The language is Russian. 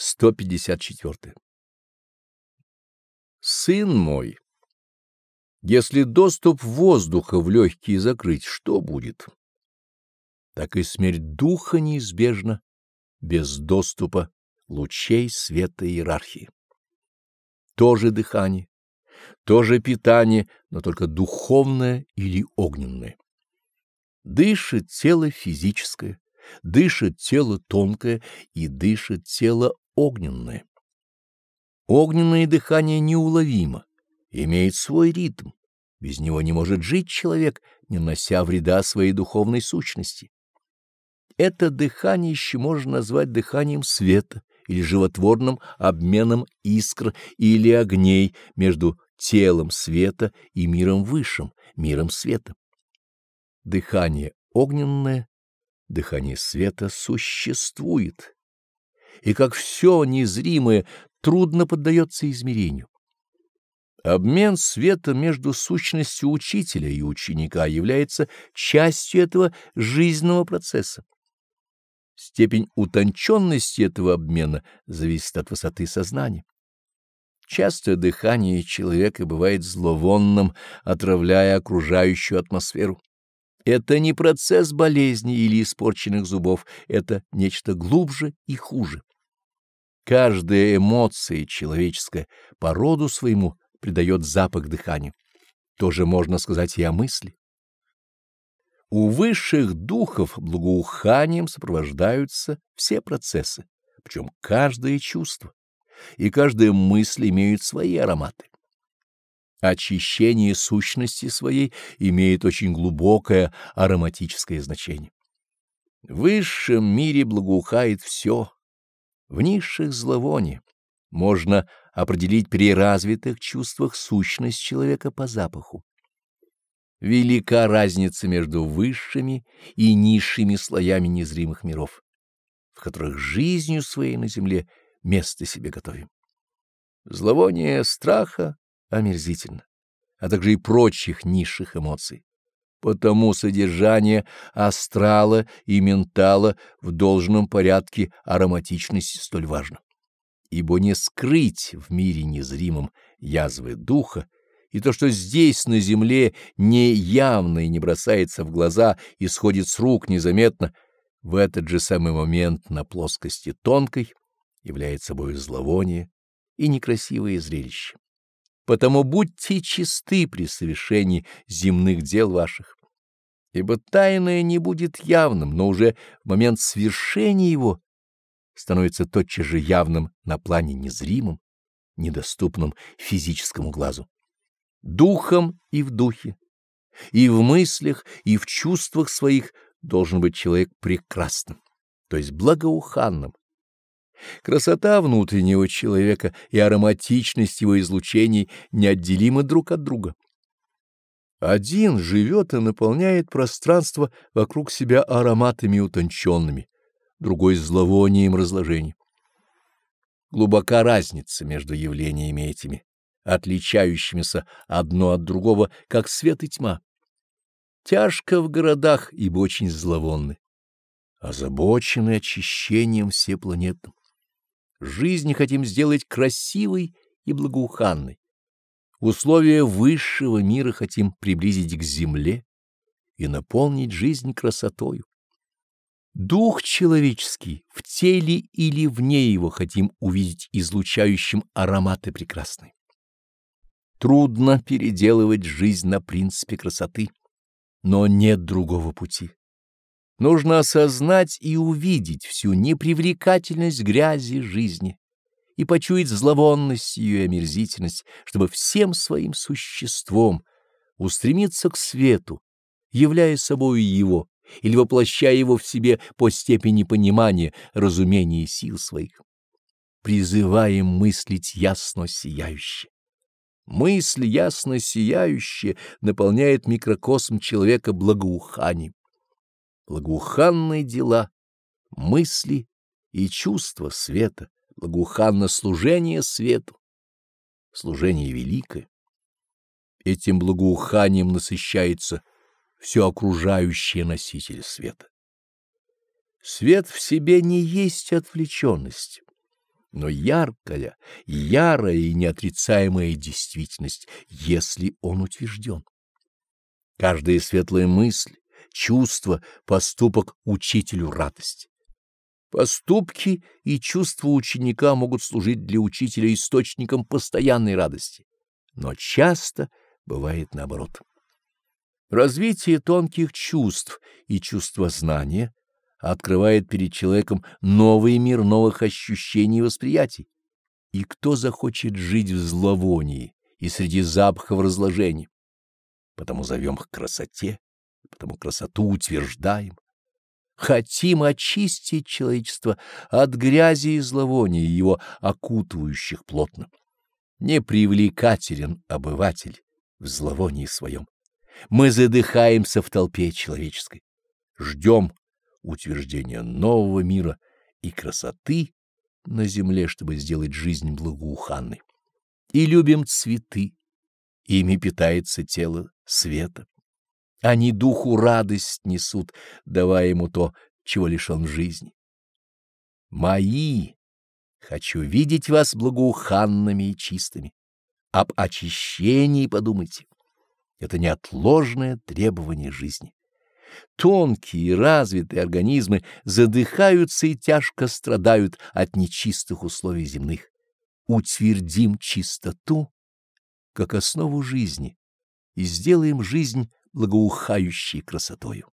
154. Сын мой, если доступ воздуха в легкие закрыть, что будет? Так и смерть духа неизбежна без доступа лучей света иерархии. То же дыхание, то же питание, но только духовное или огненное. Дышит тело физическое, дышит тело тонкое и дышит тело огненное. Огненное дыхание неуловимо, имеет свой ритм. Без него не может жить человек, не нося вреда своей духовной сущности. Это дыхание еще можно назвать дыханием света или животворным обменом искр или огней между телом света и миром высшим, миром света. Дыхание огненное дыхание света существует, и как все незримое трудно поддается измерению. Обмен света между сущностью учителя и ученика является частью этого жизненного процесса. Степень утонченности этого обмена зависит от высоты сознания. Частое дыхание человека бывает зловонным, отравляя окружающую атмосферу. Это не процесс болезни или испорченных зубов, это нечто глубже и хуже. Каждая эмоция человеческая по роду своему придает запах дыханию. Тоже можно сказать и о мысли. У высших духов благоуханием сопровождаются все процессы, причем каждое чувство и каждая мысль имеют свои ароматы. Очищение сущности своей имеет очень глубокое ароматическое значение. В высшем мире благоухает все, в низших зловоние. Можно определить при развитых чувствах сущность человека по запаху. Велика разница между высшими и низшими слоями незримых миров, в которых жизнью своей на земле место себе готовим. Зловоние страха омерзительно, а также и прочих низших эмоций. Потому содержание астрала и ментала в должном порядке ароматичности столь важно. Ибо не скрыть в мире незримом язвы духа, и то, что здесь, на земле, неявно и не бросается в глаза и сходит с рук незаметно, в этот же самый момент на плоскости тонкой является собой зловоние и некрасивое зрелище. Потому будьте чисты при совершении земных дел ваших, ибо тайное не будет явным, но уже в момент свершения его становится тотчас же явным на плане незримом, недоступном физическому глазу. Духом и в духе, и в мыслях, и в чувствах своих должен быть человек прекрасным, то есть благоуханным, Красота внутреннего человека и ароматичность его излучений неотделимы друг от друга. Один живет и наполняет пространство вокруг себя ароматами утонченными, другой — зловонием разложения. Глубока разница между явлениями этими, отличающимися одно от другого, как свет и тьма. Тяжко в городах, ибо очень зловонны, озабочены очищением всепланетным. Жизнь хотим сделать красивой и благоуханной. Условия высшего мира хотим приблизить к земле и наполнить жизнь красотою. Дух человеческий в теле или вне его хотим увидеть излучающим ароматы прекрасные. Трудно переделывать жизнь на принципе красоты, но нет другого пути. Нужно осознать и увидеть всю непривлекательность грязи жизни и почуять зловонность ее и омерзительность, чтобы всем своим существом устремиться к свету, являя собою его или воплощая его в себе по степени понимания, разумения сил своих. Призываем мыслить ясно сияюще. Мысль ясно сияющая наполняет микрокосм человека благоуханием благоуханные дела, мысли и чувства света, благоуханно служение свету, служение великое. Этим благоуханием насыщается все окружающее носитель света. Свет в себе не есть отвлеченность, но яркая, ярая и неотрицаемая действительность, если он утвержден. Каждая светлая мысль, чувство, поступок учителю радость. Поступки и чувства ученика могут служить для учителя источником постоянной радости, но часто бывает наоборот. Развитие тонких чувств и чувствознания открывает перед человеком новый мир новых ощущений и восприятий. И кто захочет жить в зловонии и среди запахов разложения? Потому зовем к красоте, потому красоту утверждаем. Хотим очистить человечество от грязи и зловония, его окутывающих плотно. Непривлекателен обыватель в зловонии своем. Мы задыхаемся в толпе человеческой. Ждем утверждения нового мира и красоты на земле, чтобы сделать жизнь благоуханной. И любим цветы, ими питается тело света. Они духу радость несут, давая ему то, чего лишен жизни. Мои, хочу видеть вас благоуханными и чистыми. Об очищении подумайте. Это неотложное требование жизни. Тонкие и развитые организмы задыхаются и тяжко страдают от нечистых условий земных. Утвердим чистоту как основу жизни и сделаем жизнь благоухающей красотою.